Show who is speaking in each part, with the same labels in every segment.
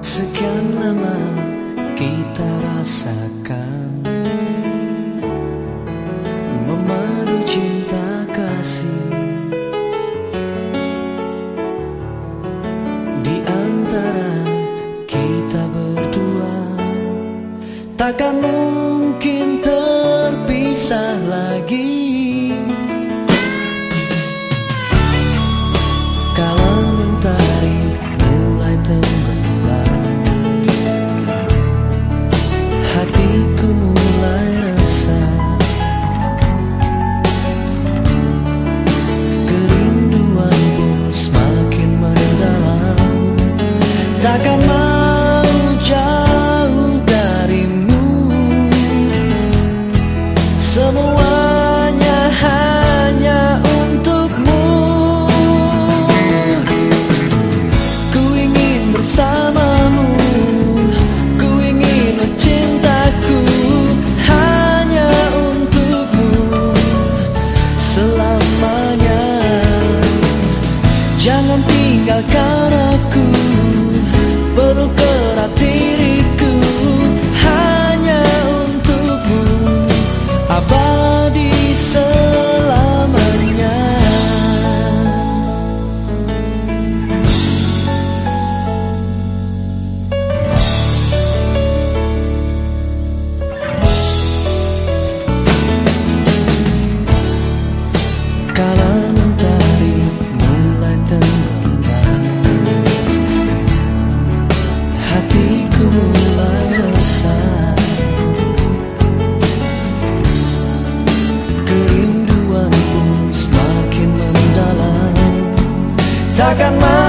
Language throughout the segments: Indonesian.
Speaker 1: Sekian lama kita rasakan Memadu cinta kasih. Di antara kita berdua Takkan mungkin terpisah lagi. aku Takkan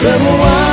Speaker 1: someone